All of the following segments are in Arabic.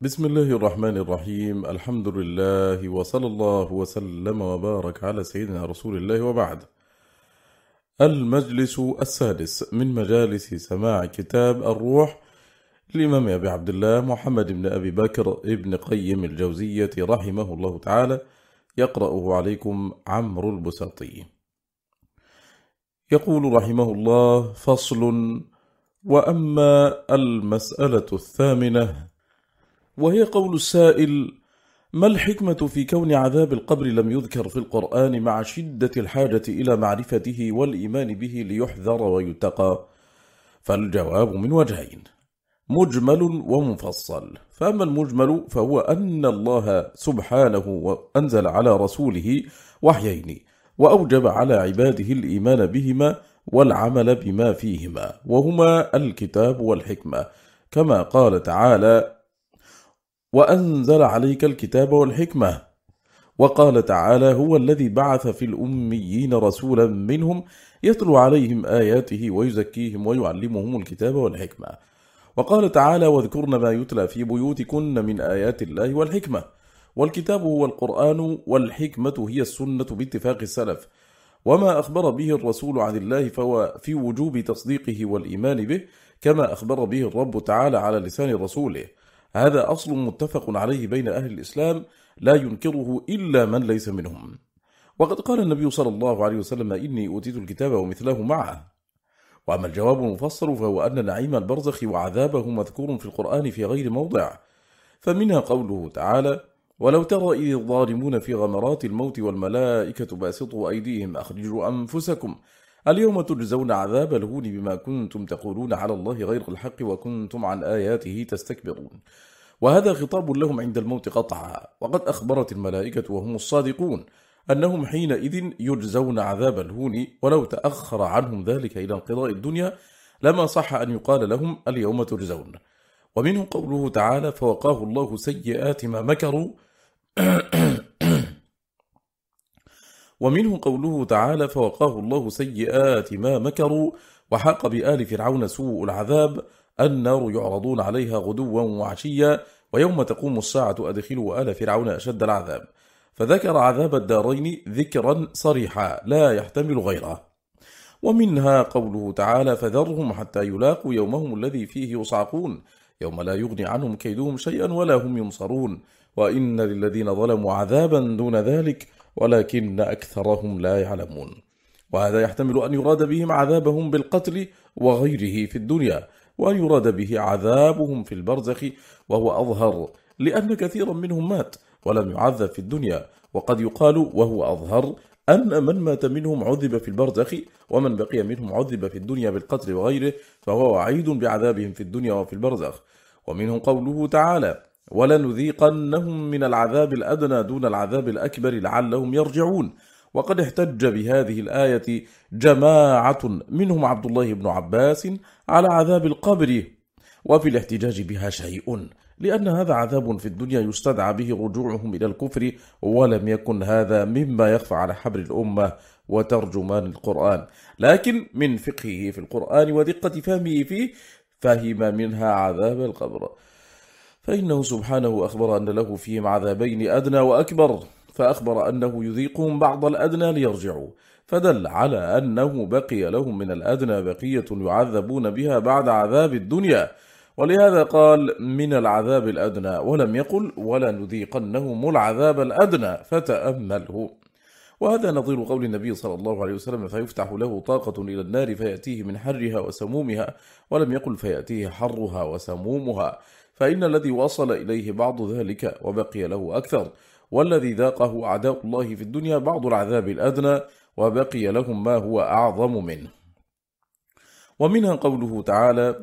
بسم الله الرحمن الرحيم الحمد لله وصلى الله وسلم وبارك على سيدنا رسول الله وبعد المجلس السادس من مجالس سماع كتاب الروح الإمام أبي عبد الله محمد بن أبي بكر ابن قيم الجوزية رحمه الله تعالى يقرأه عليكم عمرو البساطي يقول رحمه الله فصل وأما المسألة الثامنة وهي قول السائل ما الحكمة في كون عذاب القبر لم يذكر في القرآن مع شدة الحاجة إلى معرفته والإيمان به ليحذر ويتقى؟ فالجواب من وجهين مجمل ومفصل. فأما المجمل فهو أن الله سبحانه وأنزل على رسوله وحيين وأوجب على عباده الإيمان بهما والعمل بما فيهما وهما الكتاب والحكمة. كما قال تعالى وأنزل عليك الكتاب والحكمة وقال تعالى هو الذي بعث في الأميين رسولا منهم يتلو عليهم آياته ويزكيهم ويعلمهم الكتاب والحكمة وقال تعالى واذكرن ما يتلى في بيوتكن من آيات الله والحكمة والكتاب هو القرآن والحكمة هي السنة باتفاق السلف وما أخبر به الرسول عن الله فهو في وجوب تصديقه والإيمان به كما أخبر به الرب تعالى على لسان رسوله هذا أصل متفق عليه بين أهل الإسلام لا ينكره إلا من ليس منهم. وقد قال النبي صلى الله عليه وسلم إني أوتيت الكتاب ومثله معه. وأما الجواب المفصل فهو أن نعيم البرزخ وعذابه مذكور في القرآن في غير موضع. فمنها قوله تعالى ولو ترى إذ الظالمون في غمرات الموت والملائكة باسطوا أيديهم أخرجوا أنفسكم اليوم تجزون عذاب الهون بما كنتم تقولون على الله غير الحق وكنتم عن آياته تستكبرون. وهذا خطاب لهم عند الموت قطعا. وقد أخبرت الملائكة وهم الصادقون أنهم حينئذ يجزون عذاب الهون ولو تأخر عنهم ذلك إلى انقضاء الدنيا لما صح أن يقال لهم اليوم تجزون. ومنه قوله تعالى فوقاه الله سيئات ما مكروا. ومنه قوله تعالى فوقاه الله سيئات ما مكروا وحاق بآل فرعون سوء العذاب النار يعرضون عليها غدوا وعشيا ويوم تقوم الساعة أدخلوا آل فرعون أشد العذاب. فذكر عذاب الدارين ذكرا صريحا لا يحتمل غيره. ومنها قوله تعالى فذرهم حتى يلاقوا يومهم الذي فيه يصعقون يوم لا يغني عنهم كيدهم شيئا ولا هم ينصرون. وإن للذين ظلموا عذابا دون ذلك ولكن أكثرهم لا يعلمون. وهذا يحتمل أن يراد بهم عذابهم بالقتل وغيره في الدنيا وأن يراد به عذابهم في البرزخ وهو أظهر لأن كثيرا منهم مات ولم يعذب في الدنيا. وقد يقال وهو أظهر أن من مات منهم عذب في البرزخ ومن بقي منهم عذب في الدنيا بالقتل وغيره فهو وعيد بعذابهم في الدنيا وفي البرزخ. ومنهم قوله تعالى ولنذيقنهم من العذاب الأدنى دون العذاب الأكبر لعلهم يرجعون. وقد احتج بهذه الآية جماعة منهم عبد الله بن عباس على عذاب القبر وفي الاحتجاج بها شيء لأن هذا عذاب في الدنيا يستدعى به رجوعهم إلى الكفر ولم يكن هذا مما يخفى على حبر الأمة وترجمان القرآن. لكن من فقهه في القرآن ودقة فهمه فيه فهم منها عذاب القبر. فإنه سبحانه أخبر أن له فيهم عذابين أدنى وأكبر فأخبر أنه يذيقهم بعض الأدنى ليرجعوا. فدل على أنه بقي لهم من الأدنى بقية يعذبون بها بعد عذاب الدنيا. ولهذا قال من العذاب الأدنى ولم يقل ولا نذيقنهم العذاب الأدنى فتأمله. وهذا نظير قول النبي صلى الله عليه وسلم فيفتح له طاقة إلى النار فيأتيه من حرها وسمومها ولم يقل فيأتيه حرها وسمومها. فإن الذي وصل إليه بعض ذلك وبقي له أكثر. والذي ذاقه أعداء الله في الدنيا بعض العذاب الأدنى وبقي لهم ما هو أعظم منه. ومنها قوله تعالى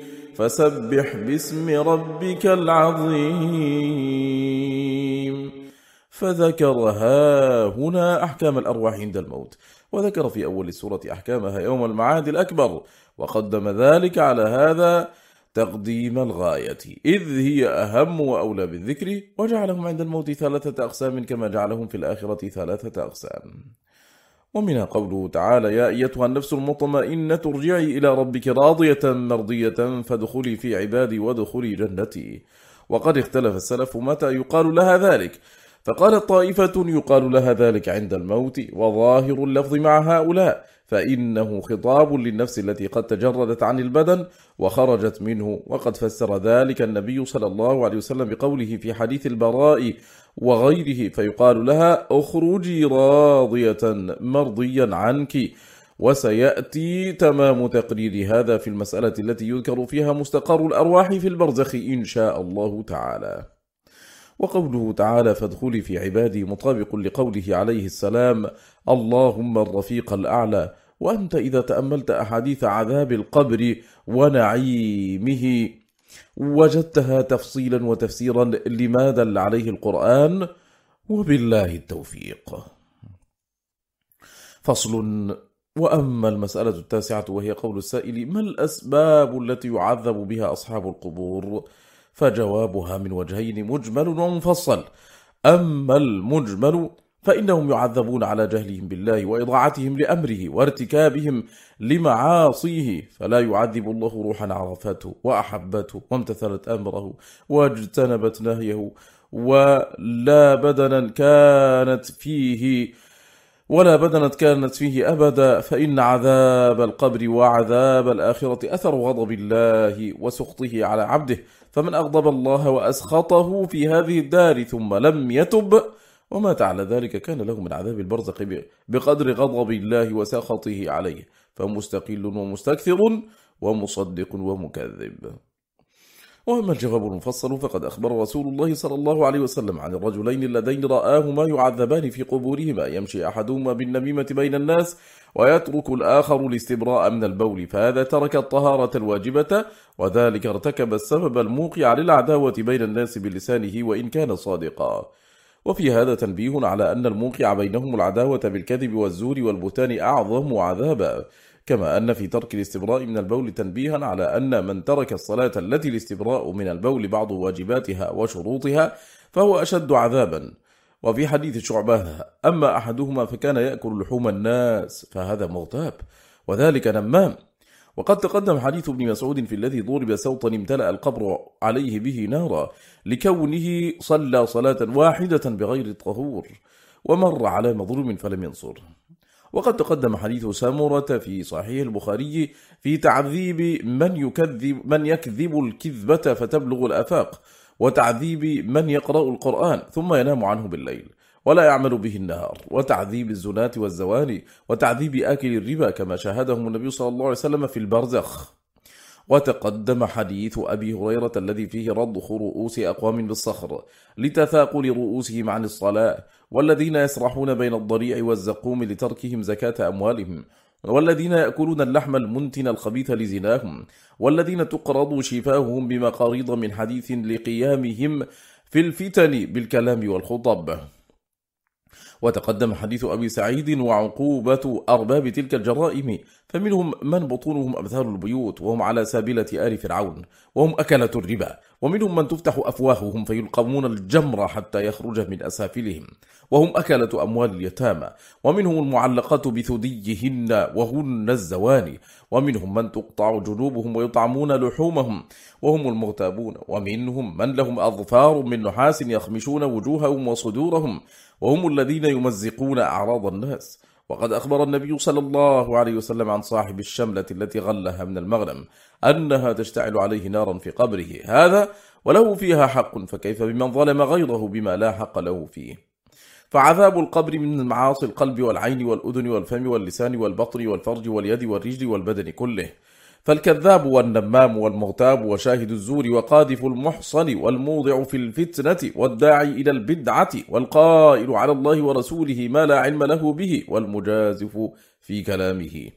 فسبح باسم ربك العظيم. فذكرها هنا أحكام الأرواح عند الموت وذكر في أول السورة أحكامها يوم المعاد الأكبر وقدم ذلك على هذا تقديم الغاية إذ هي أهم وأولى بالذكر وجعلهم عند الموت ثلاثة أقسام كما جعلهم في الآخرة ثلاثة أقسام. ومن قوله تعالى يا أيتها النفس المطمئنة ارجعي إلى ربك راضية مرضية فادخلي في عبادي وادخلي جنتي. وقد اختلف السلف متى يقال لها ذلك. فقال طائفة يقال لها ذلك عند الموت وظاهر اللفظ مع هؤلاء. فإنه خطاب للنفس التي قد تجردت عن البدن وخرجت منه. وقد فسر ذلك النبي صلى الله عليه وسلم بقوله في حديث البراء وغيره فيقال لها أخرجي راضية مرضيا عنك وسيأتي تمام تقرير هذا في المسألة التي يذكر فيها مستقر الأرواح في البرزخ إن شاء الله تعالى. وقوله تعالى فادخلي في عبادي مطابق لقوله عليه السلام اللهم الرفيق الأعلى. وأنت إذا تأملت أحاديث عذاب القبر ونعيمه وجدتها تفصيلا وتفسيرا لما دل عليه القرآن وبالله التوفيق. فصل. وأما المسألة التاسعة وهي قول السائل ما الأسباب التي يعذب بها أصحاب القبور؟ فجوابها من وجهين مجمل ومفصل. أما المجمل فإنهم يعذبون على جهلهم بالله وإضاعتهم لأمره وارتكابهم لمعاصيه. فلا يعذب الله روحا عرفته وأحبته وامتثلت أمره واجتنبت نهيه ولا بدنا كانت فيه ولا بدنت كانت فيه أبدا. فإن عذاب القبر وعذاب الآخرة أثر غضب الله وسخطه على عبده. فمن أغضب الله وأسخطه في هذه الدار ثم لم يتب ومات على ذلك كان له من عذاب البرزق بقدر غضب الله وسخطه عليه فمستقل ومستكثر ومصدق ومكذب. وأما الجواب المفصل فقد أخبر رسول الله صلى الله عليه وسلم عن الرجلين اللذين رآهما يعذبان في قبورهما يمشي أحدهما بالنميمة بين الناس ويترك الآخر الاستبراء من البول فهذا ترك الطهارة الواجبة وذلك ارتكب السبب الموقع للعداوة بين الناس بلسانه وإن كان صادقا. وفي هذا تنبيه على أن الموقع بينهم العداوة بالكذب والزور والبتان أعظم عذابا كما أن في ترك الاستبراء من البول تنبيها على أن من ترك الصلاة التي الاستبراء من البول بعض واجباتها وشروطها فهو أشد عذابا. وفي حديث شعبة أما أحدهما فكان يأكل لحوم الناس فهذا مغتاب وذلك نمام. وقد تقدم حديث ابن مسعود في الذي ضرب سوطا امتلأ القبر عليه به نارا لكونه صلى صلاة واحدة بغير الطهور ومر على مظلوم فلم ينصر. وقد تقدم حديث سامرة في صحيح البخاري في تعذيب من يكذب, من يكذب الكذبة فتبلغ الأفاق وتعذيب من يقرأ القرآن ثم ينام عنه بالليل. ولا يعمل به النار. وتعذيب الزناة والزواني وتعذيب آكل الربا كما شاهدهم النبي صلى الله عليه وسلم في البرزخ. وتقدم حديث أبي هريرة الذي فيه رضخ رؤوس أقوام بالصخر لتثاقل رؤوسهم عن الصلاة والذين يسرحون بين الضريع والزقوم لتركهم زكاة أموالهم والذين يأكلون اللحم المنتن الخبيث لزناهم والذين تقرض شفاههم بمقاريض من حديث لقيامهم في الفتن بالكلام والخطب. وتقدم حديث أبي سعيد وعقوبة أرباب تلك الجرائم فمنهم من بطونهم أبثال البيوت وهم على سابلة آل فرعون وهم أكلة الربا ومنهم من تفتح أفواههم فيلقمون الجمر حتى يخرج من أسافلهم وهم أكلة أموال اليتامى ومنهم المعلقة بثديهن وهن الزواني ومنهم من تقطع جنوبهم ويطعمون لحومهم وهم المغتابون ومنهم من لهم أظفار من نحاس يخمشون وجوههم وصدورهم وهم الذين يمزقون أعراض الناس. وقد أخبر النبي صلى الله عليه وسلم عن صاحب الشملة التي غلها من المغنم أنها تشتعل عليه نارا في قبره. هذا وله فيها حق فكيف بمن ظلم غيره بما لا حق له فيه؟ فعذاب القبر من معاصي القلب والعين والأذن والفم واللسان والبطن والفرج واليد والرجل والبدن كله. فالكذاب والنمام والمغتاب وشاهد الزور وقاذف المحصن والموضع في الفتنة والداعي إلى البدعة والقائل على الله ورسوله ما لا علم له به والمجازف في كلامه.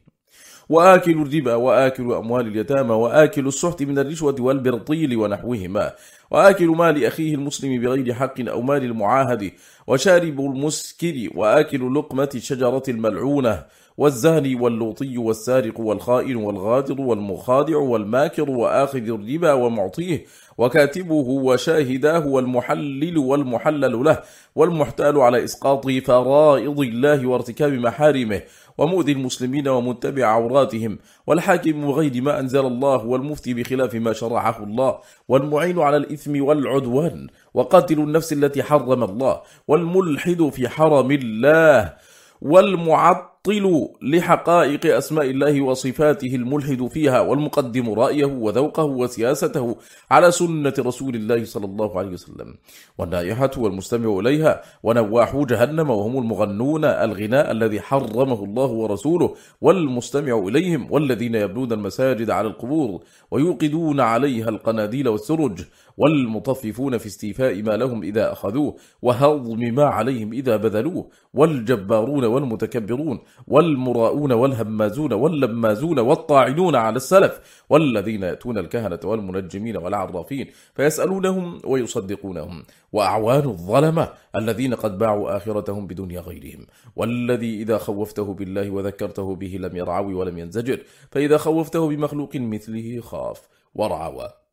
وآكل الربا وآكل أموال اليتامى وآكل السحت من الرشوة والبرطيل ونحوهما. وآكل مال أخيه المسلم بغير حق أو مال المعاهد. وشارب المسكر وآكل لقمة الشجرة الملعونة. والزاني واللوطي والسارق والخائن والغادر والمخادع والماكر وآخذ الربا ومعطيه وكاتبه وشاهداه والمحلل والمحلل له والمحتال على إسقاط فرائض الله وارتكاب محارمه ومؤذي المسلمين ومتبع عوراتهم والحاكم غير ما أنزل الله والمفتي بخلاف ما شرعه الله والمعين على الإثم والعدوان وقاتل النفس التي حرم الله والملحد في حرم الله والمعطل يعطل لحقائق أسماء الله وصفاته الملحد فيها والمقدم رأيه وذوقه وسياسته على سنة رسول الله صلى الله عليه وسلم والنائحة والمستمع إليها ونواحو جهنم وهم المغنون الغناء الذي حرمه الله ورسوله والمستمع إليهم والذين يبنون المساجد على القبور ويوقدون عليها القناديل والسرج والمطففون في استيفاء ما لهم إذا أخذوه وهضم ما عليهم إذا بذلوه والجبارون والمتكبرون والمراؤون والهمازون واللمازون والطاعنون على السلف والذين يأتون الكهنة والمنجمين والعرافين فيسألونهم ويصدقونهم. وأعوان الظلمة الذين قد باعوا آخرتهم بدنيا غيرهم والذي إذا خوفته بالله وذكرته به لم يرعوي ولم ينزجر فإذا خوفته بمخلوق مثله خاف ورعوى.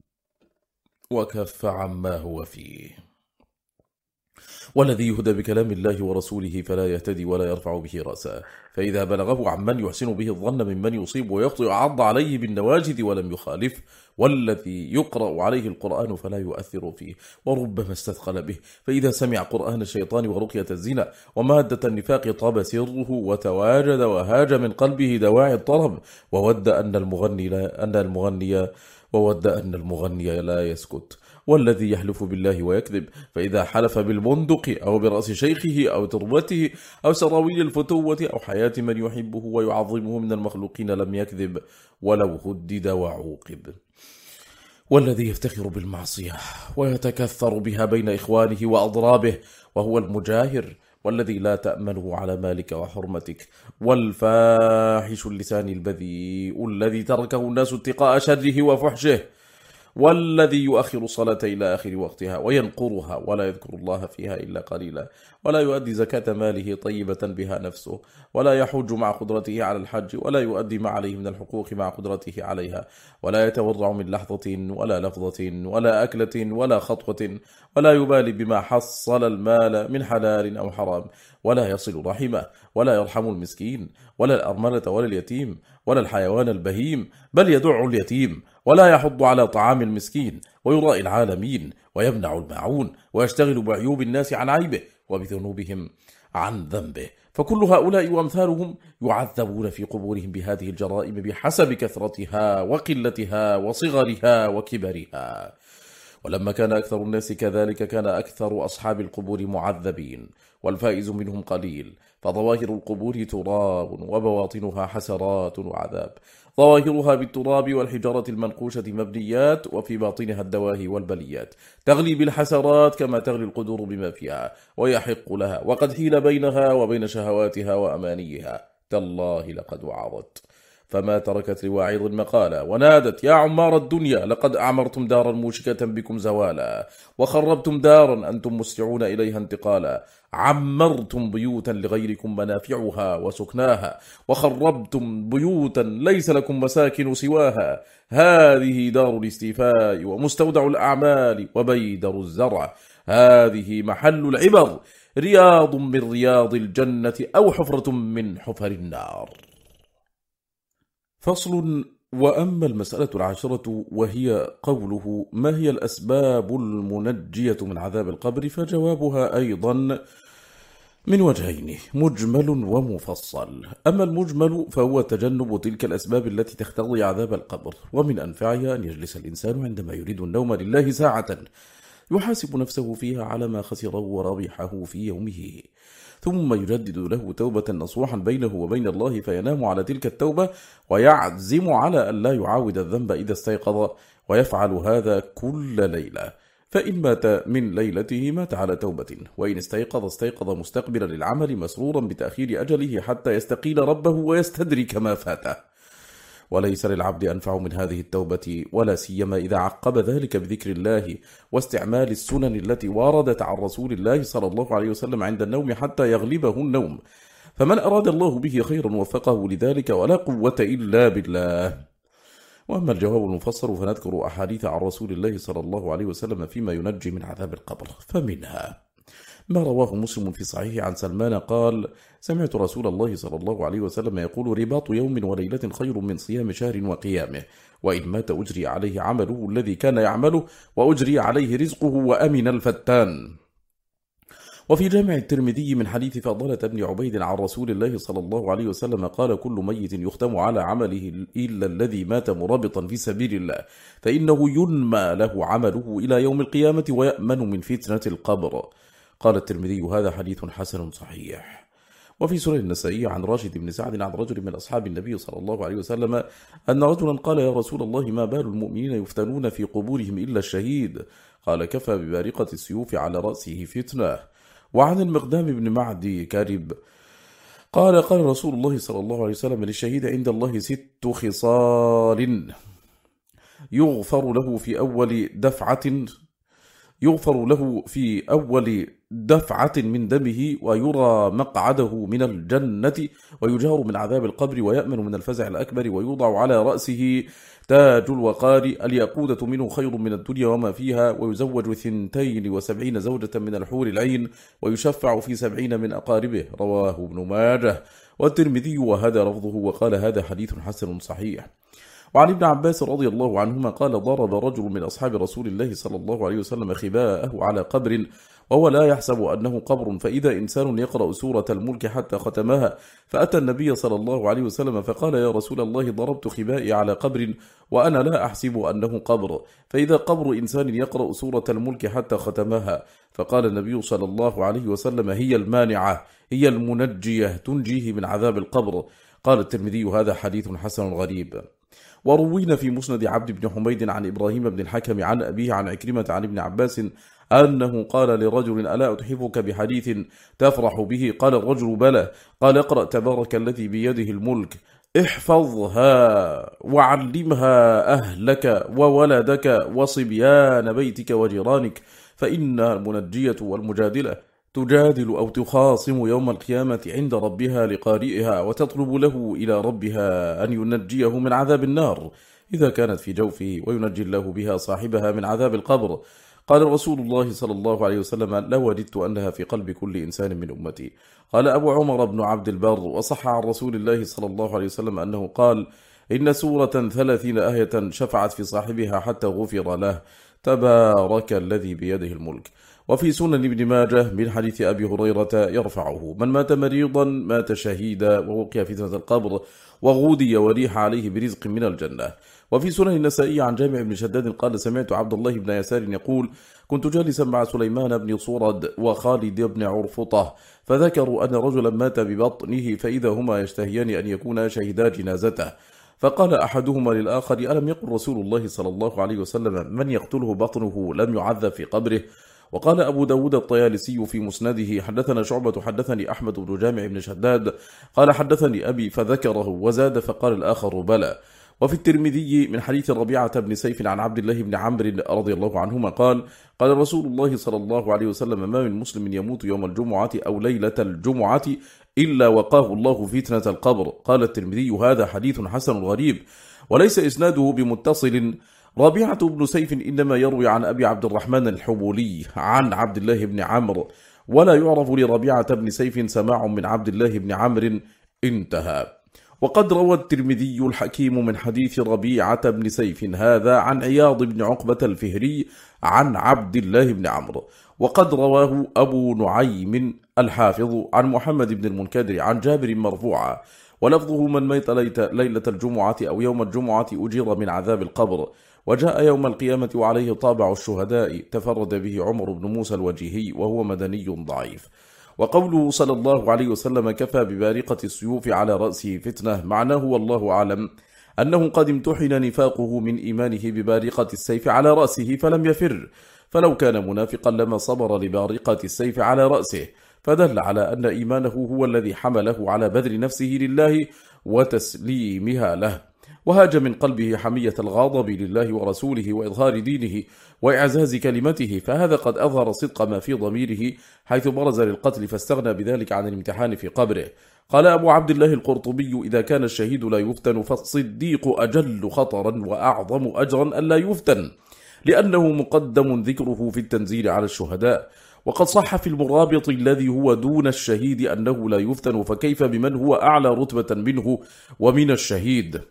وكف عما هو فيه. والذي يهدى بكلام الله ورسوله فلا يهتدي ولا يرفع به رأسا فإذا بلغه عمن يحسن به الظن ممن يصيب ويخطئ عض عليه بالنواجد ولم يخالف. والذي يقرأ عليه القرآن فلا يؤثر فيه. وربما استثقل به. فإذا سمع قرآن الشيطان ورقية الزنا ومادة النفاق طاب سره وتواجد وهاج من قلبه دواعي الطرب. وود أن المغني لا أن المغني وود أن المغني لا يسكت والذي يحلف بالله ويكذب فإذا حلف بالبندق أو برأس شيخه أو تربته أو سراويل الفتوة أو حياة من يحبه ويعظمه من المخلوقين لم يكذب ولو هدد وعوقب. والذي يفتخر بالمعصية ويتكثر بها بين إخوانه وأضرابه وهو المجاهر والذي لا تأمنه على مالك وحرمتك والفاحش اللسان البذيء الذي تركه الناس اتقاء شره وفحشه. والذي يؤخر الصلاة إلى آخر وقتها وينقرها ولا يذكر الله فيها إلا قليلا ولا يؤدي زكاة ماله طيبة بها نفسه ولا يحج مع قدرته على الحج ولا يؤدي ما عليه من الحقوق مع قدرته عليها ولا يتورع من لحظة ولا لفظة ولا أكلة ولا خطوة ولا يبالي بما حصل المال من حلال أو حرام ولا يصل رحمه ولا يرحم المسكين ولا الأرملة ولا اليتيم ولا الحيوان البهيم بل يدع اليتيم ولا يحض على طعام المسكين ويرائي العالمين ويمنع الماعون ويشتغل بعيوب الناس عن عيبه وبذنوبهم عن ذنبه. فكل هؤلاء وأمثالهم يعذبون في قبورهم بهذه الجرائم بحسب كثرتها وقلتها وصغرها وكبرها. ولما كان أكثر الناس كذلك كان أكثر أصحاب القبور معذبين والفائز منهم قليل. فظواهر القبور تراب وبواطنها حسرات وعذاب. ظواهرها بالتراب والحجارة المنقوشة مبنيات وفي باطنها الدواهي والبليات. تغلي بالحسرات كما تغلي القدور بما فيها ويحق لها. وقد حيل بينها وبين شهواتها وأمانيها. تالله لقد وعظت. فما تركت لواعظ المقالة. ونادت يا عمار الدنيا لقد أعمرتم دارا موشكة بكم زوالا وخربتم دارا أنتم مسرعون إليها انتقالا. عمرتم بيوتا لغيركم منافعها وسكناها وخربتم بيوتا ليس لكم مساكن سواها. هذه دار الاستيفاء ومستودع الأعمال وبيدر الزرع. هذه محل العبر رياض من رياض الجنة أو حفرة من حفر النار. فصل وأما المسألة العاشرة وهي قوله ما هي الأسباب المنجية من عذاب القبر؟ فجوابها أيضا من وجهين مجمل ومفصل. أما المجمل فهو تجنب تلك الأسباب التي تختضي عذاب القبر ومن أنفعها أن يجلس الإنسان عندما يريد النوم لله ساعة يحاسب نفسه فيها على ما خسره وربحه في يومه. ثم يجدد له توبة نصوحا بينه وبين الله فينام على تلك التوبة ويعزم على أن لا يعاود الذنب إذا استيقظ ويفعل هذا كل ليلة. فإن مات من ليلته مات على توبة وإن استيقظ استيقظ مستقبلا للعمل مسرورا بتأخير أجله حتى يستقيل ربه ويستدرك ما فاته. وليس للعبد أنفع من هذه التوبة ولا سيما إذا عقب ذلك بذكر الله واستعمال السنن التي واردت عن رسول الله صلى الله عليه وسلم عند النوم حتى يغلبه النوم. فمن أراد الله به خيرا وفقه لذلك ولا قوة إلا بالله. وأما الجواب المفسر فنذكر أحاديث عن رسول الله صلى الله عليه وسلم فيما ينجي من عذاب القبر فمنها ما رواه مسلم في صحيح عن سلمان قال سمعت رسول الله صلى الله عليه وسلم يقول رباط يوم وليلة خير من صيام شهر وقيامه وإن مات أجري عليه عمله الذي كان يعمله وأجري عليه رزقه وأمن الفتان. وفي جامع الترمذي من حديث فضلة بن عبيد عن رسول الله صلى الله عليه وسلم قال كل ميت يختم على عمله إلا الذي مات مرابطا في سبيل الله فإنه ينمى له عمله إلى يوم القيامة ويأمن من فتنة القبر. قال الترمذي هذا حديث حسن صحيح. وفي سورة النسائي عن راشد بن سعد عن رجل من أصحاب النبي صلى الله عليه وسلم أن رجلا قال يا رسول الله ما بال المؤمنين يفتنون في قبورهم إلا الشهيد؟ قال كفى ببارقة السيوف على رأسه فتنة. وعن المقدام بن معدي كارب قال قال رسول الله صلى الله عليه وسلم للشهيد عند الله ست خصال يغفر له في أول دفعة يغفر له في أول دفعة من دمه ويرى مقعده من الجنة ويجهر من عذاب القبر ويأمن من الفزع الأكبر ويوضع على رأسه تاج الوقار اليقودة منه خير من الدنيا وما فيها ويزوج ثنتين وسبعين زوجة من الحور العين ويشفع في سبعين من أقاربه رواه ابن ماجه والترمذي وهذا رفضه وقال هذا حديث حسن صحيح وعن ابن عباس رضي الله عنهما قال ضرب رجل من أصحاب رسول الله صلى الله عليه وسلم خباءه على قبر وهو لا يحسب أنه قبر فإذا إنسان يقرأ سورة الملك حتى ختمها فأتى النبي صلى الله عليه وسلم فقال يا رسول الله ضربت خبائي على قبر وأنا لا أحسب أنه قبر فإذا قبر إنسان يقرأ سورة الملك حتى ختمها فقال النبي صلى الله عليه وسلم هي المانعة هي المنجية تنجيه من عذاب القبر. قال الترمذي هذا حديث حسن غريب. وروينا في مسند عبد بن حميد عن إبراهيم بن الحكم عن أبيه عن عكرمة عن ابن عباس أنه قال لرجل ألا أتحفك بحديث تفرح به؟ قال الرجل بلى. قال اقرأ تبارك الذي بيده الملك. احفظها وعلمها أهلك وولدك وصبيان بيتك وجيرانك فإنها المنجية والمجادلة. تجادل أو تخاصم يوم القيامة عند ربها لقارئها وتطلب له إلى ربها أن ينجيه من عذاب النار. إذا كانت في جوفه وينجي الله بها صاحبها من عذاب القبر. قال رسول الله صلى الله عليه وسلم لوجدت أنها في قلب كل إنسان من أمتي. قال أبو عمر بن عبد البر وصح عن رسول الله صلى الله عليه وسلم أنه قال إن سورة ثلاثين آية شفعت في صاحبها حتى غفر له. تبارك الذي بيده الملك. وفي سنن ابن ماجه من حديث أبي هريرة يرفعه. من مات مريضا مات شهيدا ووقع فتنة القبر وغودي وريح عليه برزق من الجنة. وفي سنن النسائي عن جامع بن شداد قال سمعت عبد الله بن يسار يقول كنت جالسا مع سليمان بن صورد وخالد بن عرفطة فذكروا أن رجلا مات ببطنه فإذا هما يشتهيان أن يكون شهدا جنازته. فقال أحدهما للآخر ألم يقل رسول الله صلى الله عليه وسلم من يقتله بطنه لم يعذب في قبره؟ وقال أبو داود الطيالسي في مسنده حدثنا شعبة حدثني أحمد بن جامع بن شداد قال حدثني أبي فذكره وزاد فقال الآخر بلى. وفي الترمذي من حديث ربيعة بن سيف عن عبد الله بن عمرو رضي الله عنهما قال قال رسول الله صلى الله عليه وسلم ما من مسلم يموت يوم الجمعة أو ليلة الجمعة إلا وقاه الله فتنة القبر. قال الترمذي هذا حديث حسن غريب وليس إسناده بمتصل. رابعة بن سيف إنما يروي عن أبي عبد الرحمن الحبولي عن عبد الله بن عمرو ولا يعرف لربيعة بن سيف سماع من عبد الله بن عمرو انتهى. وقد روى الترمذي الحكيم من حديث ربيعة بن سيف هذا عن عياض بن عقبة الفهري عن عبد الله بن عمرو. وقد رواه أبو نعيم الحافظ عن محمد بن المنكدر عن جابر مرفوعا. ولفظه من ميت ليلة الجمعة أو يوم الجمعة أجير من عذاب القبر. وجاء يوم القيامة وعليه طابع الشهداء تفرد به عمر بن موسى الوجيهي وهو مدني ضعيف. وقوله صلى الله عليه وسلم كفى ببارقة السيوف على رأسه فتنة معناه والله أعلم أنه قد امتحن نفاقه من إيمانه ببارقة السيف على رأسه فلم يفر. فلو كان منافقا لما صبر لبارقة السيف على رأسه. فدل على أن إيمانه هو الذي حمله على بذل نفسه لله وتسليمها له. وهاج من قلبه حمية الغضب لله ورسوله وإظهار دينه وإعزاز كلمته فهذا قد أظهر صدق ما في ضميره حيث برز للقتل فاستغنى بذلك عن الامتحان في قبره. قال أبو عبد الله القرطبي إذا كان الشهيد لا يفتن فالصديق أجل خطرا وأعظم أجرا أن لا يفتن لأنه مقدم ذكره في التنزيل على الشهداء. وقد صح في المرابط الذي هو دون الشهيد أنه لا يفتن فكيف بمن هو أعلى رتبة منه ومن الشهيد؟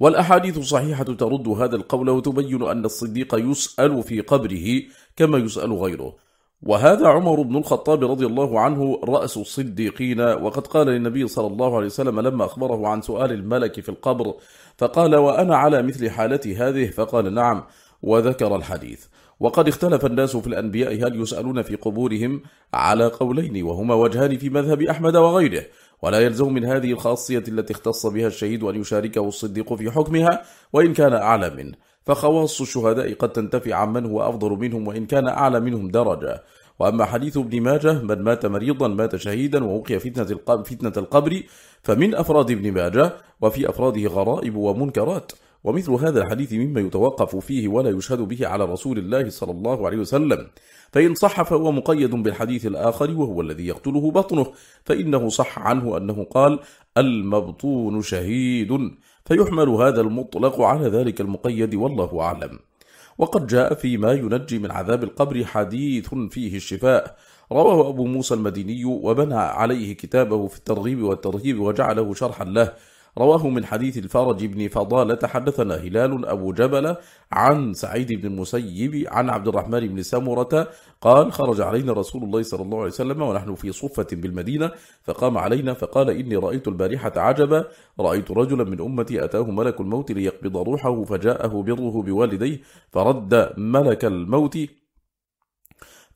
والأحاديث الصحيحة ترد هذا القول وتبين أن الصديق يسأل في قبره كما يسأل غيره. وهذا عمر بن الخطاب رضي الله عنه رأس الصديقين وقد قال للنبي صلى الله عليه وسلم لما أخبره عن سؤال الملك في القبر فقال وأنا على مثل حالتي هذه؟ فقال نعم. وذكر الحديث. وقد اختلف الناس في الأنبياء هل يسألون في قبورهم على قولين وهما وجهان في مذهب أحمد وغيره. ولا يلزم من هذه الخاصية التي اختص بها الشهيد أن يشاركه الصديق في حكمها وإن كان أعلى منه. فخواص الشهداء قد تنتفي عمن هو أفضل منهم وإن كان أعلى منهم درجة. وأما حديث ابن ماجه من مات مريضا مات شهيدا ووقي فتنة القبر, فتنة القبر فمن أفراد ابن ماجه وفي أفراده غرائب ومنكرات. ومثل هذا الحديث مما يتوقف فيه ولا يشهد به على رسول الله صلى الله عليه وسلم. فإن صح فهو مقيد بالحديث الآخر وهو الذي يقتله بطنه فإنه صح عنه أنه قال المبطون شهيد فيحمل هذا المطلق على ذلك المقيد والله أعلم. وقد جاء فيما ينجي من عذاب القبر حديث فيه الشفاء. رواه أبو موسى المديني وبنى عليه كتابه في الترغيب والترهيب وجعله شرحا له. رواه من حديث الفرج بن فضالة حدثنا هلال أبو جبل عن سعيد بن المسيب عن عبد الرحمن بن سمرة قال خرج علينا رسول الله صلى الله عليه وسلم ونحن في صفة بالمدينة فقام علينا فقال إني رأيت البارحة عجبا رأيت رجلا من أمتي أتاه ملك الموت ليقبض روحه فجاءه بره بوالديه فرد ملك الموت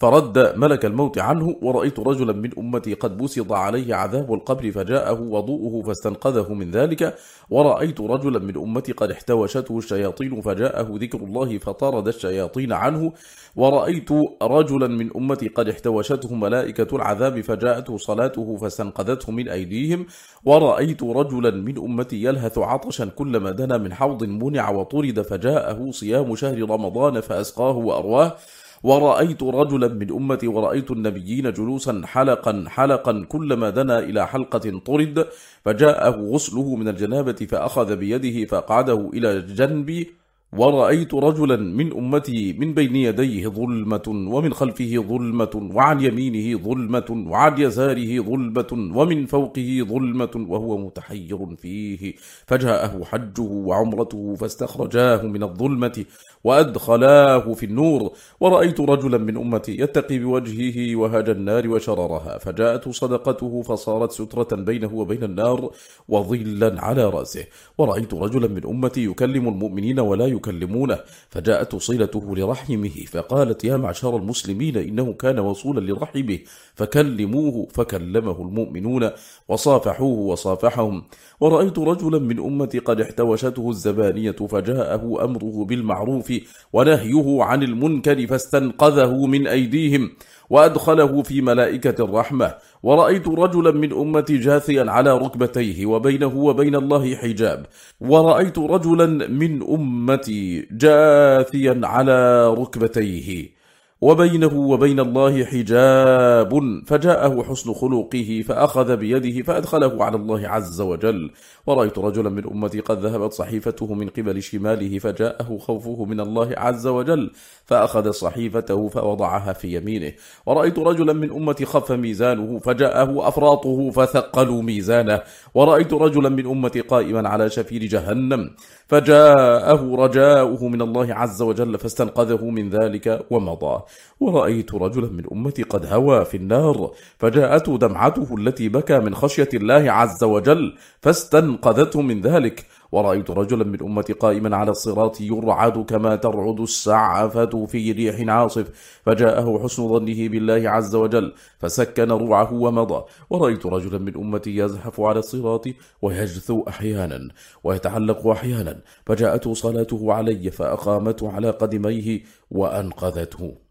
فرد ملك الموت عنه ورأيت رجلا من أمتي قد بسط عليه عذاب القبر فجاءه وضوءه فاستنقذه من ذلك. ورأيت رجلا من أمتي قد احتوشته الشياطين فجاءه ذكر الله فطرد الشياطين عنه. ورأيت رجلا من أمتي قد احتوشته ملائكة العذاب فجاءته صلاته فاستنقذته من أيديهم. ورأيت رجلا من أمتي يلهث عطشا كلما دنا من حوض منع وطرد فجاءه صيام شهر رمضان فأسقاه وأرواه. ورأيت رجلا من أمتي ورأيت النبيين جلوسا حلقا حلقا كلما دنا إلى حلقة طرد فجاءه غسله من الجنابة فأخذ بيده فقعده إلى جنبي. ورأيت رجلا من أمتي من بين يديه ظلمة ومن خلفه ظلمة وعن يمينه ظلمة وعن يساره ظلمة ومن فوقه ظلمة وهو متحير فيه. فجاءه حجه وعمرته فاستخرجاه من الظلمة وأدخلاه في النور ورأيت رجلا من أمتي يتقي بوجهه وهج النار وشررها فجاءته صدقته فصارت سترة بينه وبين النار وظلا على رأسه ورأيت رجلا من أمتي يكلم المؤمنين ولا يكلمونه فجاءت صلته لرحمه فقالت يا معشر المسلمين إنه كان وصولا لرحمه فكلموه فكلمه المؤمنون وصافحوه وصافحهم ورأيت رجلا من أمتي قد احتوشته الزبانية فجاءه أمره بالمعروف ونهيه عن المنكر فاستنقذه من أيديهم وأدخله في ملائكة الرحمة. ورأيت رجلا من أمتي جاثيا على ركبتيه وبينه وبين الله حجاب. ورأيت رجلا من أمتي جاثيا على ركبتيه. وبينه وبين الله حجاب فجاءه حسن خلقه فأخذ بيده فأدخله على الله عز وجل. ورأيت رجلا من أمتي قد ذهبت صحيفته من قبل شماله فجاءه خوفه من الله عز وجل فأخذ صحيفته فوضعها في يمينه. ورأيت رجلا من أمتي خف ميزانه فجاءه أفراطه فثقلوا ميزانه. ورأيت رجلا من أمتي قائما على شفير جهنم فجاءه رجاؤه من الله عز وجل فاستنقذه من ذلك ومضى. ورأيت رجلا من أمتي قد هوى في النار فجاءته دمعته التي بكى من خشية الله عز وجل فاستنقذته من ذلك ورأيت رجلا من أمتي قائما على الصراط يرعد كما ترعد السعفة في ريح عاصف فجاءه حسن ظنه بالله عز وجل فسكن روعه ومضى. ورأيت رجلا من أمتي يزحف على الصراط ويجثو أحيانا ويتعلق أحيانا فجاءته صلاته علي فأقامته على قدميه وأنقذته.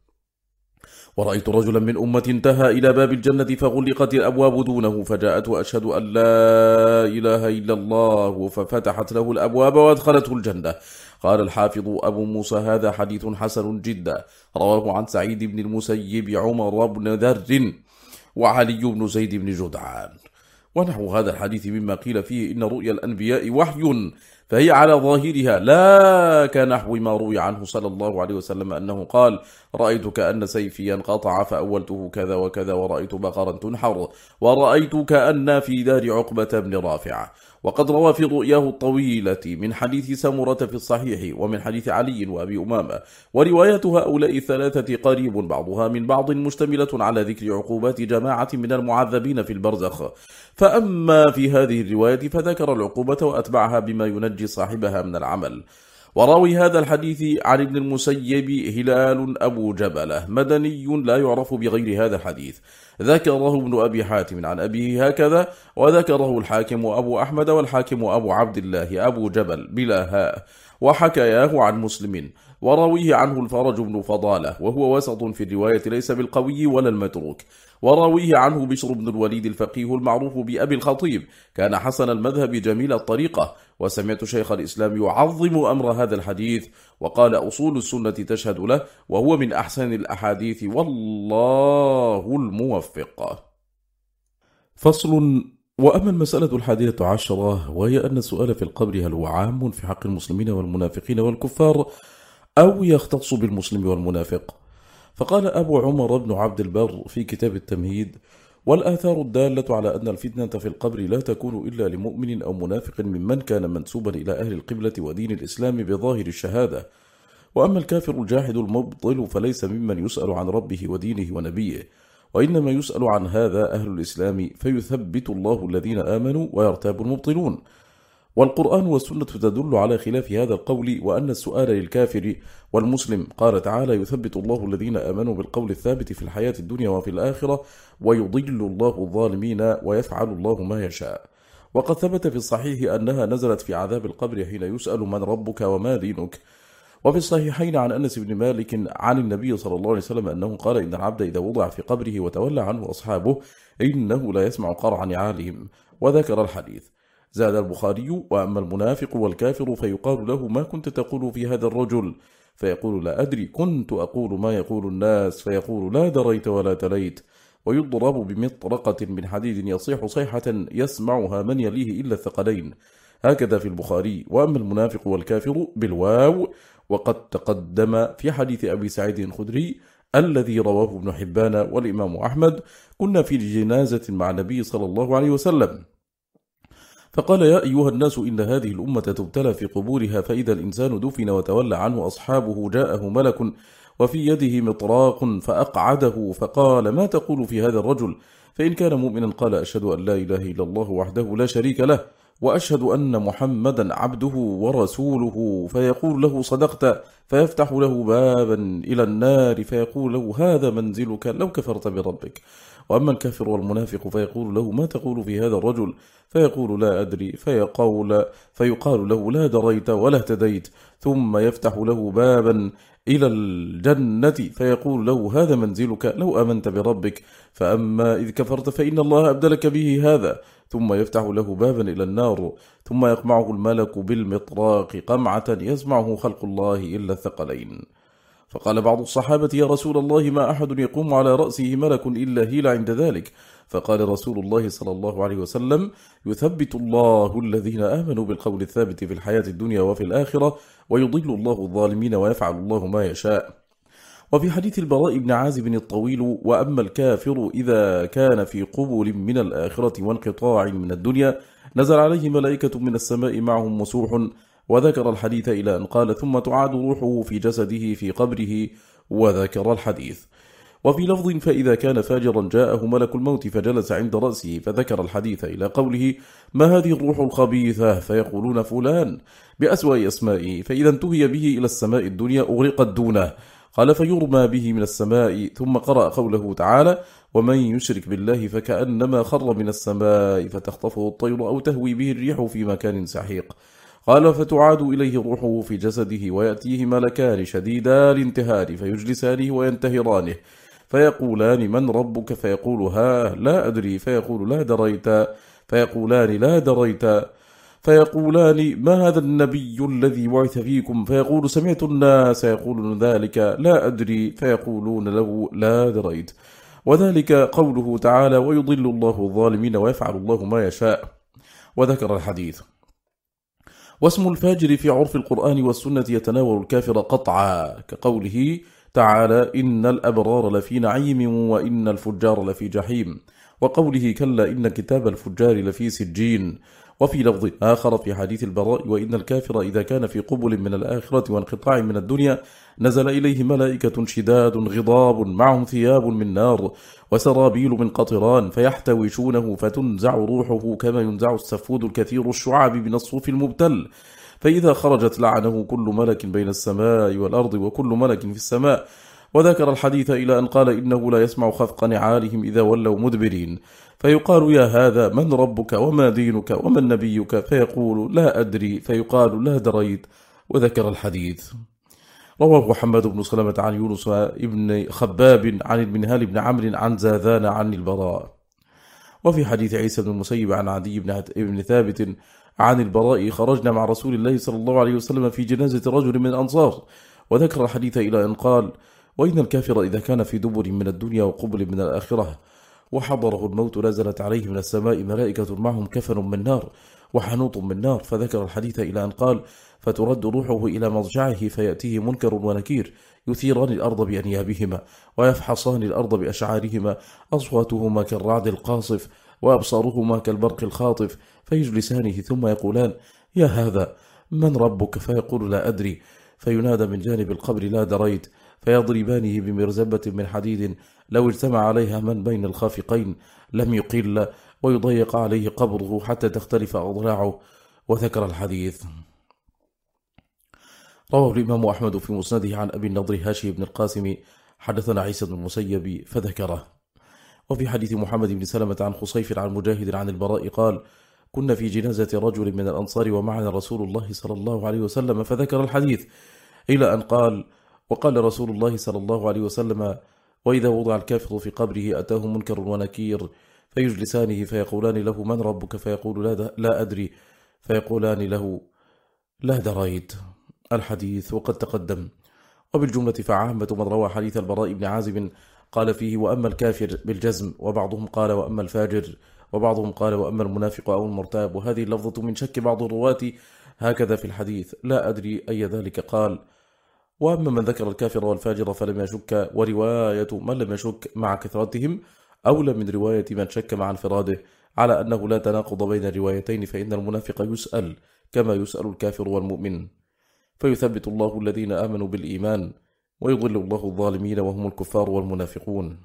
ورأيت رجلا من أمتي انتهى إلى باب الجنة فغلقت الأبواب دونه فجاءته أشهد أن لا إله إلا الله ففتحت له الأبواب وأدخلته الجنة. قال الحافظ أبو موسى هذا حديث حسن جدا. رواه عن سعيد بن المسيب عمر بن ذر وعلي بن زيد بن جدعان. ونحو هذا الحديث مما قيل فيه إن رؤيا الأنبياء وحي فهي على ظاهرها. لا كنحو ما روي عنه صلى الله عليه وسلم أنه قال رأيت كأن سيفي انقطع فأولته كذا وكذا ورأيت بقرا تنحر ورأيت كأن في دار عقبة بن رافع. وقد روى في رؤياه الطويلة من حديث سمرة في الصحيح ومن حديث علي وأبي أمامة. وروايات هؤلاء الثلاثة قريب بعضها من بعض مشتملة على ذكر عقوبات جماعة من المعذبين في البرزخ. فأما في هذه الرواية فذكر العقوبة وأتبعها بما ينجي صاحبها من العمل. وراوي هذا الحديث عن ابن المسيب هلال أبو جبلة مدني لا يعرف بغير هذا الحديث. ذكره ابن أبي حاتم عن أبيه هكذا وذكره الحاكم أبو أحمد والحاكم أبو عبد الله أبو جبل بلا هاء. وحكياه عن مسلم ورويه عنه الفرج بن فضالة وهو وسط في الرواية ليس بالقوي ولا المتروك. وراويه عنه بشر بن الوليد الفقيه المعروف بأبي الخطيب كان حسن المذهب جميل الطريقة وسمعت شيخ الإسلام يعظم أمر هذا الحديث وقال أصول السنة تشهد له وهو من أحسن الأحاديث والله الموفق فصل وأما المسألة الحادية عشرة وهي أن السؤال في القبر هل هو عام في حق المسلمين والمنافقين والكفار أو يختص بالمسلم والمنافق؟ فقال أبو عمر بن عبد البر في كتاب التمهيد والآثار الدالة على أن الفتنة في القبر لا تكون إلا لمؤمن أو منافق ممن كان منسوبا إلى أهل القبلة ودين الإسلام بظاهر الشهادة. وأما الكافر الجاحد المبطل فليس ممن يسأل عن ربه ودينه ونبيه وإنما يسأل عن هذا أهل الإسلام فيثبت الله الذين آمنوا ويرتاب المبطلون. والقرآن والسنة تدل على خلاف هذا القول وأن السؤال للكافر والمسلم. قال تعالى يثبت الله الذين آمنوا بالقول الثابت في الحياة الدنيا وفي الآخرة ويضل الله الظالمين ويفعل الله ما يشاء. وقد ثبت في الصحيح أنها نزلت في عذاب القبر حين يسأل من ربك وما دينك. وفي الصحيحين عن أنس بن مالك عن النبي صلى الله عليه وسلم أنه قال إن العبد إذا وضع في قبره وتولى عنه أصحابه إنه لا يسمع قرع نعالهم. وذكر الحديث. زاد البخاري وأما المنافق والكافر فيقال له ما كنت تقول في هذا الرجل؟ فيقول لا أدري كنت أقول ما يقول الناس. فيقول لا دريت ولا تليت. ويضرب بمطرقة من حديد يصيح صيحة يسمعها من يليه إلا الثقلين. هكذا في البخاري. وأما المنافق والكافر بالواو وقد تقدم في حديث أبي سعيد الخدري الذي رواه ابن حبان والإمام أحمد كنا في جنازة مع النبي صلى الله عليه وسلم. فقال يا أيها الناس إن هذه الأمة تبتلى في قبورها فإذا الإنسان دفن وتولى عنه أصحابه جاءه ملك وفي يده مطراق فأقعده فقال ما تقول في هذا الرجل؟ فإن كان مؤمنا قال أشهد أن لا إله إلا الله وحده لا شريك له وأشهد أن محمدا عبده ورسوله فيقول له صدقت فيفتح له بابا إلى النار فيقول له هذا منزلك لو كفرت بربك. وأما الكافر والمنافق فيقول له ما تقول في هذا الرجل؟ فيقول لا أدري فيقول فيقال له لا دريت ولا اهتديت ثم يفتح له بابا إلى الجنة فيقول له هذا منزلك لو أمنت بربك فأما إذ كفرت فإن الله أبدلك به هذا ثم يفتح له بابا إلى النار ثم يقمعه الملك بالمطراق قمعة يسمعه خلق الله إلا الثقلين. فقال بعض الصحابة يا رسول الله ما أحد يقوم على رأسه ملك إلا هيل عند ذلك. فقال رسول الله صلى الله عليه وسلم يثبت الله الذين آمنوا بالقول الثابت في الحياة الدنيا وفي الآخرة ويضل الله الظالمين ويفعل الله ما يشاء. وفي حديث البراء بن عازب الطويل وأما الكافر إذا كان في قبول من الآخرة وانقطاع من الدنيا نزل عليه ملائكة من السماء معهم مسوح وذكر الحديث إلى أن قال ثم تعاد روحه في جسده في قبره وذكر الحديث. وفي لفظ فإذا كان فاجرا جاءه ملك الموت فجلس عند رأسه فذكر الحديث إلى قوله ما هذه الروح الخبيثة؟ فيقولون فلان. بأسوأ أسمائه فإذا انتهي به إلى السماء الدنيا أغرقت دونه. قال فيرمى به من السماء. ثم قرأ قوله تعالى ومن يشرك بالله فكأنما خر من السماء فتخطفه الطير أو تهوي به الريح في مكان سحيق. قال فتعاد إليه روحه في جسده ويأتيه ملكان شديدا الانتهار فيجلسانه وينتهرانه فيقولان من ربك؟ فيقول ها لا أدري. فيقول لا دريت. فيقولان لا دريت. فيقولان ما هذا النبي الذي بعث فيكم؟ فيقول سمعت الناس يقولون ذلك لا أدري. فيقولون له لا دريت. وذلك قوله تعالى ويضل الله الظالمين ويفعل الله ما يشاء. وذكر الحديث. واسم الفاجر في عرف القرآن والسنة يتناول الكافر قطعا كقوله تعالى إن الأبرار لفي نعيم وإن الفجار لفي جحيم وقوله كلا إن كتاب الفجار لفي سجين وفي لفظ آخر في حديث البراء وإن الكافر إذا كان في قبل من الآخرة وانقطاع من الدنيا نزل إليه ملائكة شداد غضاب معهم ثياب من نار وسرابيل من قطران فيحتوشونه فتنزع روحه كما ينزع السفود الكثير الشعاب من الصوف المبتل. فإذا خرجت لعنه كل ملك بين السماء والأرض وكل ملك في السماء. وذكر الحديث إلى أن قال إنه لا يسمع خفق نعالهم إذا ولوا مدبرين. فيقال يا هذا من ربك وما دينك ومن نبيك؟ فيقول لا أدري. فيقال لا دريت. وذكر الحديث. رواه محمد بن سلمة عن يونس بن خباب عن المنهال بن عمرو عن زاذان عن البراء. وفي حديث عيسى بن المسيب عن عدي بن ثابت عن البراء خرجنا مع رسول الله صلى الله عليه وسلم في جنازة رجل من الأنصار وذكر الحديث إلى أن قال وإن الكافر إذا كان في دبر من الدنيا وقبل من الآخرة وحضره الموت نزلت عليه من السماء ملائكة معهم كفن من نار وحنوط من نار. فذكر الحديث إلى أن قال فترد روحه إلى مضجعه فيأتيه منكر ونكير يثيران الأرض بأنيابهما ويفحصان الأرض بأشعارهما أصواتهما كالرعد القاصف وأبصارهما كالبرق الخاطف فيجلسانه ثم يقولان يا هذا من ربك؟ فيقول لا أدري. فينادى من جانب القبر لا دريت. فيضربانه بمرزبة من حديد لو اجتمع عليها من بين الخافقين؟ لم يقل ويضيق عليه قبره حتى تختلف أضلاعه وذكر الحديث. رواه الإمام أحمد في مسنده عن أبي النضر هاشي بن القاسم حدثنا عيسى بن المسيب فذكره. وفي حديث محمد بن سلمة عن خصيف عن مجاهد عن البراء قال كنا في جنازة رجل من الأنصار ومعنا رسول الله صلى الله عليه وسلم فذكر الحديث إلى أن قال وقال رسول الله صلى الله عليه وسلم وإذا وضع الكافر في قبره أتاه منكر ونكير فيجلسانه فيقولان له من ربك؟ فيقول لا, لا أدري. فيقولان له لا دريت. الحديث وقد تقدم. وبالجملة فعامة من روى حديث البراء بن عازب قال فيه وأما الكافر بالجزم وبعضهم قال وأما الفاجر وبعضهم قال وأما المنافق أو المرتاب وهذه اللفظة من شك بعض الرواة هكذا في الحديث. لا أدري أي ذلك قال. وأما من ذكر الكافر والفاجر فلم يشك ورواية من لم يشك مع كثرتهم أولى من رواية من شك مع انفراده. على أنه لا تناقض بين الروايتين فإن المنافق يسأل كما يسأل الكافر والمؤمن. فيثبت الله الذين آمنوا بالإيمان ويضل الله الظالمين وهم الكفار والمنافقون.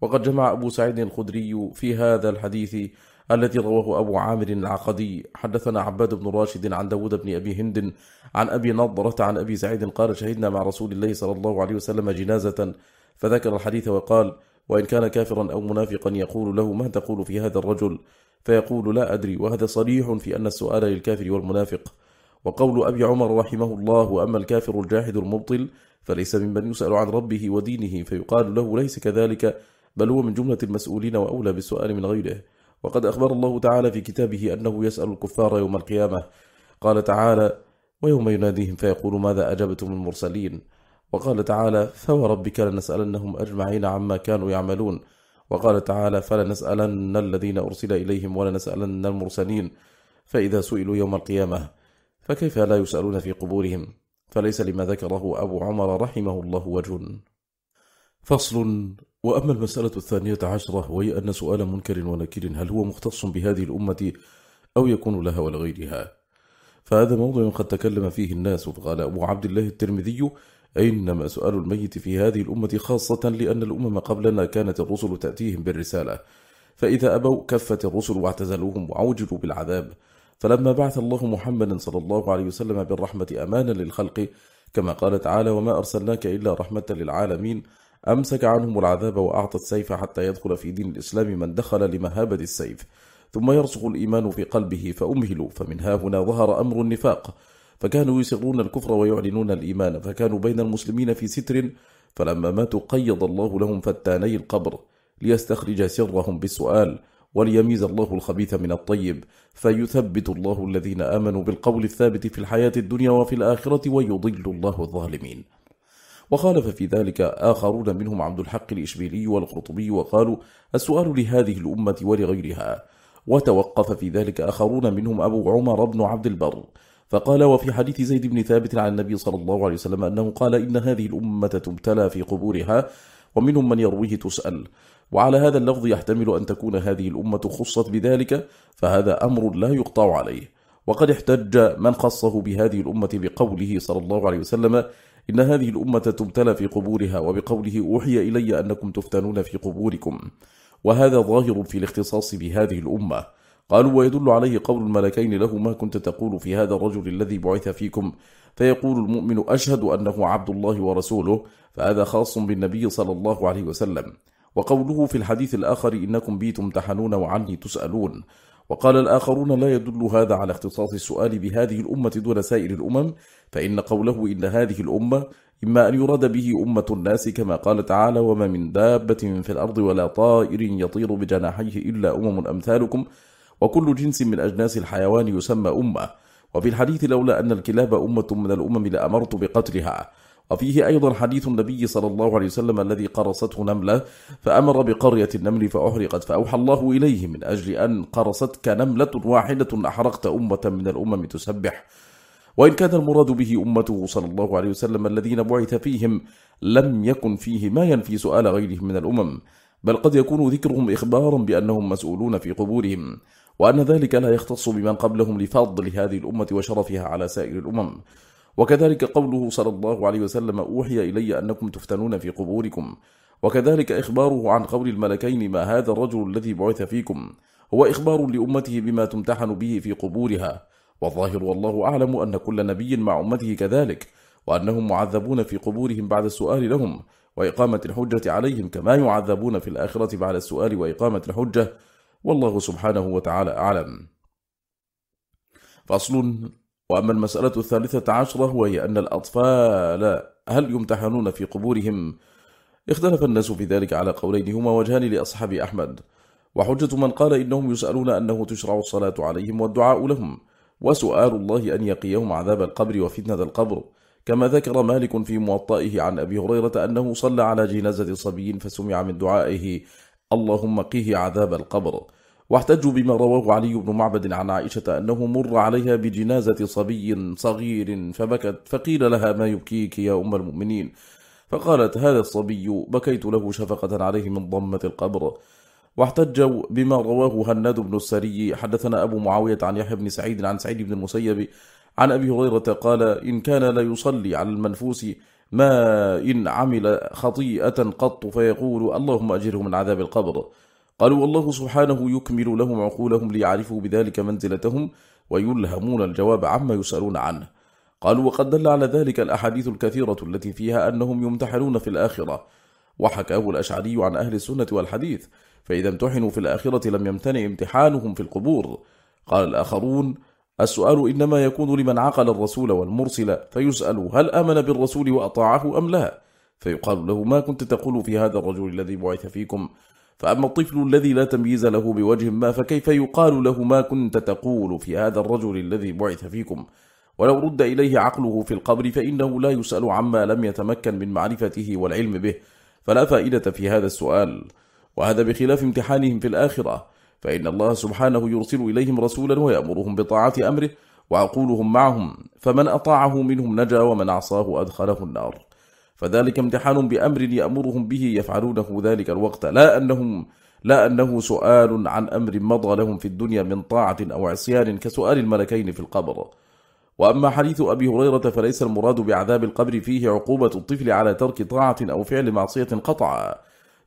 وقد جمع أبو سعيد الخدري في هذا الحديث الذي رواه أبو عامر العقدي. حدثنا عباد بن راشد عن داود بن أبي هند عن أبي نضرة عن أبي سعيد قال شهدنا مع رسول الله صلى الله عليه وسلم جنازة. فذكر الحديث وقال وإن كان كافرا أو منافقا يقول له ما تقول في هذا الرجل؟ فيقول لا أدري وهذا صريح في أن السؤال للكافر والمنافق. وقول أبي عمر رحمه الله وأما الكافر الجاحد المبطل فليس ممن يسأل عن ربه ودينه فيقال له ليس كذلك بل هو من جملة المسؤولين وأولى بالسؤال من غيره. وقد أخبر الله تعالى في كتابه أنه يسأل الكفار يوم القيامة. قال تعالى ويوم يناديهم فيقول ماذا أجبتم المرسلين؟ وقال تعالى فوربك لنسألنهم أجمعين عما كانوا يعملون. وقال تعالى فلنسألن الذين أرسل إليهم ولنسألن المرسلين. فإذا سئلوا يوم القيامة فكيف لا يسألون في قبورهم؟ فليس لما ذكره أبو عمر رحمه الله وجه. فصل. وأما المسألة الثانية عشرة وهي أن سؤال منكر ونكر هل هو مختص بهذه الأمة أو يكون لها ولغيرها؟ فهذا موضع قد تكلم فيه الناس. فقال أبو عبد الله الترمذي إنما سؤال الميت في هذه الأمة خاصة لأن الأمم قبلنا كانت الرسل تأتيهم بالرسالة. فإذا أبوا كفت الرسل واعتزلوهم وعوجبوا بالعذاب. فلما بعث الله محمدا صلى الله عليه وسلم بالرحمة أمانا للخلق كما قال تعالى وما أرسلناك إلا رحمة للعالمين. أمسك عنهم العذاب وأعطى السيف حتى يدخل في دين الإسلام من دخل لمهابة السيف. ثم يرسخ الإيمان في قلبه فأمهلوا فمن ها هنا ظهر أمر النفاق. فكانوا يسرون الكفر ويعلنون الإيمان فكانوا بين المسلمين في ستر فلما ماتوا قيض الله لهم فتاني القبر ليستخرج سرهم بالسؤال. وليميز الله الخبيث من الطيب فيثبت الله الذين آمنوا بالقول الثابت في الحياة الدنيا وفي الآخرة ويضل الله الظالمين. وخالف في ذلك آخرون منهم عبد الحق الإشبيلي والقرطبي وقالوا السؤال لهذه الأمة ولغيرها. وتوقف في ذلك آخرون منهم أبو عمر بن عبد البر. فقال وفي حديث زيد بن ثابت عن النبي صلى الله عليه وسلم أنه قال إن هذه الأمة تمتلى في قبورها ومنهم من يرويه تسأل وعلى هذا اللفظ يحتمل أن تكون هذه الأمة خصت بذلك فهذا أمر لا يقطع عليه. وقد احتج من خصه بهذه الأمة بقوله صلى الله عليه وسلم إن هذه الأمة تبتلى في قبورها وبقوله أوحي إلي أنكم تفتنون في قبوركم. وهذا ظاهر في الاختصاص بهذه الأمة. قالوا ويدل عليه قول الملكين له ما كنت تقول في هذا الرجل الذي بعث فيكم. فيقول المؤمن أشهد أنه عبد الله ورسوله فهذا خاص بالنبي صلى الله عليه وسلم. وقوله في الحديث الآخر إنكم بي تمتحنون وعني تسألون. وقال الآخرون لا يدل هذا على اختصاص السؤال بهذه الأمة دون سائر الأمم فإن قوله إن هذه الأمة إما أن يراد به أمة الناس كما قال تعالى وما من دابة في الأرض ولا طائر يطير بجناحيه إلا أمم أمثالكم وكل جنس من أجناس الحيوان يسمى أمة. وفي الحديث لولا أن الكلاب أمة من الأمم لأمرت بقتلها. وفيه أيضا حديث النبي صلى الله عليه وسلم الذي قرصته نملة فأمر بقرية النمل فأحرقت فأوحى الله إليه من أجل أن قرصتك نملة واحدة أحرقت أمة من الأمم تسبح. وإن كان المراد به أمته صلى الله عليه وسلم الذين بعث فيهم لم يكن فيه ما ينفي سؤال غيرهم من الأمم بل قد يكون ذكرهم إخبارا بأنهم مسؤولون في قبورهم وأن ذلك لا يختص بمن قبلهم لفضل هذه الأمة وشرفها على سائر الأمم. وكذلك قوله صلى الله عليه وسلم أوحي إلي أنكم تفتنون في قبوركم. وكذلك إخباره عن قول الملكين ما هذا الرجل الذي بعث فيكم؟ هو إخبار لأمته بما تمتحن به في قبورها. والظاهر والله أعلم أن كل نبي مع أمته كذلك وأنهم معذبون في قبورهم بعد السؤال لهم وإقامة الحجة عليهم كما يعذبون في الآخرة بعد السؤال وإقامة الحجة. والله سبحانه وتعالى أعلم. فصل وأما المسألة الثالثة عشرة وهي أن الأطفال هل يمتحنون في قبورهم؟ اختلف الناس في ذلك على قولين هما وجهان لأصحاب أحمد. وحجة من قال إنهم يسألون أنه تشرع الصلاة عليهم والدعاء لهم. وسؤال الله أن يقيهم عذاب القبر وفتنة القبر. كما ذكر مالك في موطئه عن أبي هريرة أنه صلى على جنازة صبي فسمع من دعائه اللهم قيه عذاب القبر. واحتجوا بما رواه علي بن معبد عن عائشة أنه مر عليها بجنازة صبي صغير فبكت فقيل لها ما يبكيك يا أم المؤمنين. فقالت هذا الصبي بكيت له شفقة عليه من ضمة القبر. واحتجوا بما رواه هناد بن السري. حدثنا أبو معاوية عن يحيى بن سعيد عن سعيد بن المسيب عن أبي هريرة قال إن كان لا يصلي على المنفوس ما إن عمل خطيئة قط فيقول اللهم أجره من عذاب القبر. قالوا والله سبحانه يكمل لهم عقولهم ليعرفوا بذلك منزلتهم ويلهمون الجواب عما يسألون عنه. قالوا وقد دل على ذلك الأحاديث الكثيرة التي فيها أنهم يمتحنون في الآخرة. وحكاه الأشعري عن أهل السنة والحديث فإذا امتحنوا في الآخرة لم يمتنع امتحانهم في القبور. قال الآخرون السؤال إنما يكون لمن عقل الرسول والمرسل فيسأل هل آمن بالرسول وأطاعه أم لا؟ فيقال له ما كنت تقول في هذا الرجل الذي بعث فيكم؟ فأما الطفل الذي لا تمييز له بوجه ما فكيف يقال له ما كنت تقول في هذا الرجل الذي بعث فيكم؟ ولو رد إليه عقله في القبر فإنه لا يسأل عما لم يتمكن من معرفته والعلم به فلا فائدة في هذا السؤال. وهذا بخلاف امتحانهم في الآخرة فإن الله سبحانه يرسل إليهم رسولا ويأمرهم بطاعة أمره وعقولهم معهم فمن أطاعه منهم نجا ومن عصاه أدخله النار. فذلك امتحان بأمر يأمرهم به يفعلونه ذلك الوقت. لا أنهم لا أنه سؤال عن أمر مضى لهم في الدنيا من طاعة أو عصيان كسؤال الملكين في القبر. وأما حديث أبي هريرة فليس المراد بعذاب القبر فيه عقوبة الطفل على ترك طاعة أو فعل معصية قطعا.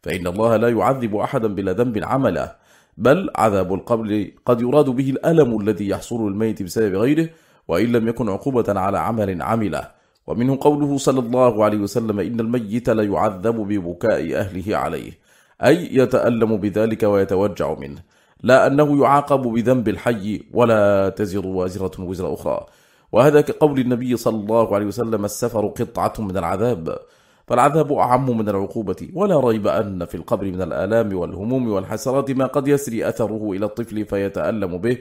فإن الله لا يعذب أحدا بلا ذنب عمله بل عذاب القبر قد يراد به الألم الذي يحصل الميت بسبب غيره وإن لم يكن عقوبة على عمل عمله. ومنه قوله صلى الله عليه وسلم إن الميت ليعذب ببكاء أهله عليه أي يتألم بذلك ويتوجع منه لا أنه يعاقب بذنب الحي ولا تزر وازرة وزر أخرى. وهذا كقول النبي صلى الله عليه وسلم السفر قطعة من العذاب فالعذاب أعم من العقوبة ولا ريب أن في القبر من الآلام والهموم والحسرات ما قد يسري أثره إلى الطفل فيتألم به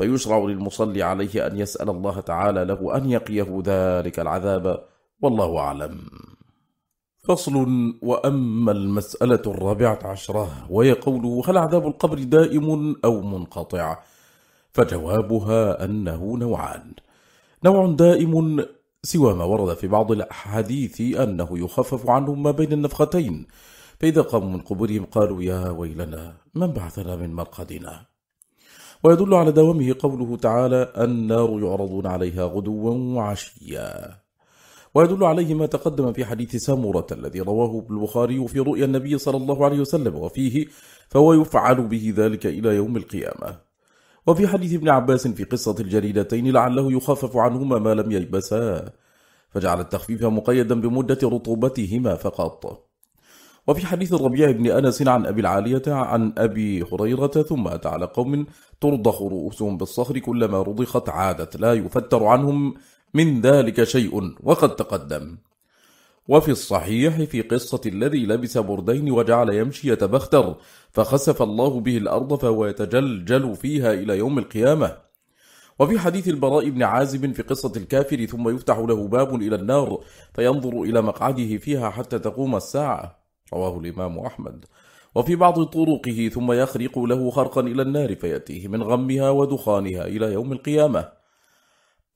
فيشرع للمصلي عليه أن يسأل الله تعالى له أن يقيه ذلك العذاب والله أعلم. فصل وأما المسألة الرابعة عشرة وهي قوله هل عذاب القبر دائم أو منقطع؟ فجوابها أنه نوعان. نوع دائم سوى ما ورد في بعض الأحاديث أنه يخفف عنهم ما بين النفختين فإذا قاموا من قبورهم قالوا يا ويلنا من بعثنا من مرقدنا؟ ويدل على دوامه قوله تعالى النار يعرضون عليها غدوا وعشيا. ويدل عليه ما تقدم في حديث سامورة الذي رواه البخاري في رؤيا النبي صلى الله عليه وسلم وفيه فهو يفعل به ذلك إلى يوم القيامة. وفي حديث ابن عباس في قصة الجريدتين لعله يخفف عنهما ما لم يلبسا فجعل التخفيف مقيدا بمدة رطوبتهما فقط. وفي حديث الربيع بن أنس عن أبي العالية عن أبي هريرة ثم أتى على قوم ترضخ رؤوسهم بالصخر كلما رضخت عادت. لا يفتر عنهم من ذلك شيء وقد تقدم. وفي الصحيح في قصة الذي لبس بردين وجعل يمشي يتبختر فخسف الله به الأرض فهو يتجلجل فيها إلى يوم القيامة. وفي حديث البراء بن عازب في قصة الكافر ثم يفتح له باب إلى النار فينظر إلى مقعده فيها حتى تقوم الساعة. رواه الإمام أحمد. وفي بعض طرقه ثم يخرق له خرقا إلى النار فيأتيه من غمها ودخانها إلى يوم القيامة.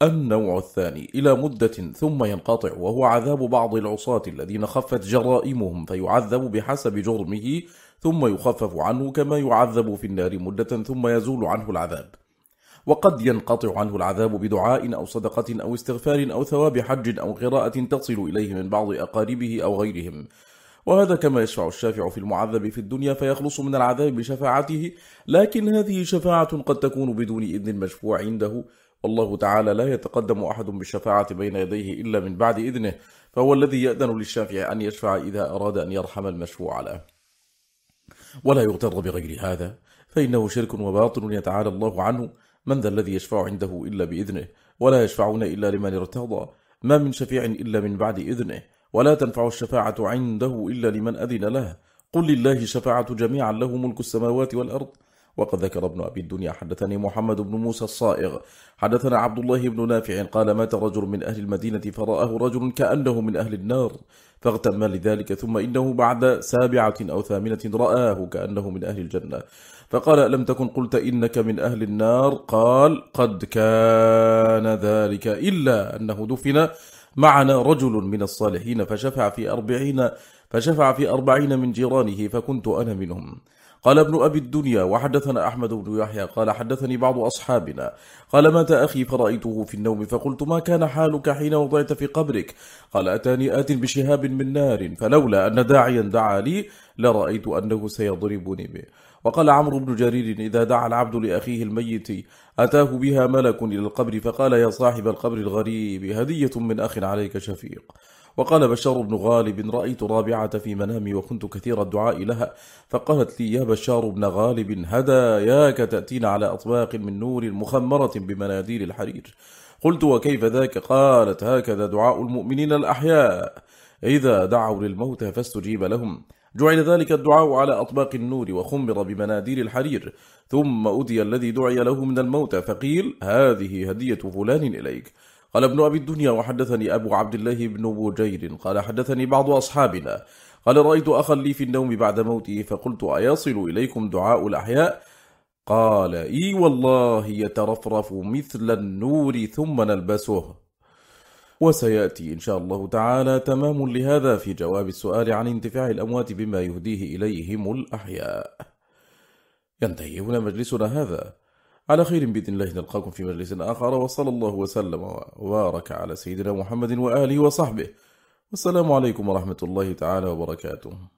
النوع الثاني إلى مدة ثم ينقطع وهو عذاب بعض العصاة الذين خفت جرائمهم فيعذب بحسب جرمه ثم يخفف عنه كما يعذب في النار مدة ثم يزول عنه العذاب. وقد ينقطع عنه العذاب بدعاء أو صدقة أو استغفار أو ثواب حج أو قراءة تصل إليه من بعض أقاربه أو غيرهم. وهذا كما يشفع الشافع في المعذب في الدنيا فيخلص من العذاب بشفاعته لكن هذه شفاعة قد تكون بدون إذن المشفوع عنده. والله تعالى لا يتقدم أحد بالشفاعة بين يديه إلا من بعد إذنه فهو الذي يأذن للشافع أن يشفع إذا أراد أن يرحم المشفوع له. ولا يغتر بغير هذا فإنه شرك وباطل يتعالى الله عنه. من ذا الذي يشفع عنده إلا بإذنه؟ ولا يشفعون إلا لمن ارتضى. ما من شفيع إلا من بعد إذنه. ولا تنفع الشفاعة عنده إلا لمن أذن له. قل لله شفاعة جميعا له ملك السماوات والأرض. وقد ذكر ابن أبي الدنيا حدثني محمد بن موسى الصائغ. حدثنا عبد الله بن نافع قال مات رجل من أهل المدينة فرآه رجل كأنه من أهل النار. فاغتم لذلك ثم إنه بعد سابعة أو ثامنة رآه كأنه من أهل الجنة. فقال لم تكن قلت إنك من أهل النار؟ قال قد كان ذلك إلا أنه دفن معنا رجل من الصالحين فشفع في أربعين, فشفع في أربعين من جيرانه فكنت أنا منهم. قال ابن أبي الدنيا وحدثنا أحمد بن يحيى قال حدثني بعض أصحابنا. قال مات أخي فرأيته في النوم فقلت ما كان حالك حين وضعت في قبرك؟ قال أتاني آت بشهاب من نار فلولا أن داعيا دعا لي لرأيت أنه سيضربني به. وقال عمرو بن جرير إذا دعا العبد لأخيه الميت أتاه بها ملك إلى القبر فقال يا صاحب القبر الغريب هدية من أخ عليك شفيق. وقال بشار بن غالب رأيت رابعة في منامي وكنت كثير الدعاء لها. فقالت لي يا بشار بن غالب هداياك تأتين على أطباق من نور مخمرة بمناديل الحرير. قلت وكيف ذاك؟ قالت هكذا دعاء المؤمنين الأحياء. إذا دعوا للموت فاستجيب لهم. جعل ذلك الدعاء على أطباق النور وخمر بمناديل الحرير ثم أدي الذي دعي له من الموتى فقيل هذه هدية فلان إليك. قال ابن أبي الدنيا وحدثني أبو عبد الله بن بوجير قال حدثني بعض أصحابنا. قال رأيت أخا لي في النوم بعد موته فقلت أيصل إليكم دعاء الأحياء؟ قال إي والله يترفرف مثل النور ثم نلبسه. وسيأتي إن شاء الله تعالى تمام لهذا في جواب السؤال عن انتفاع الأموات بما يهديه إليهم الأحياء. ينتهي هنا مجلسنا هذا. على خير بإذن الله نلقاكم في مجلس آخر وصلى الله وسلم وبارك على سيدنا محمد وآله وصحبه. والسلام عليكم ورحمة الله تعالى وبركاته.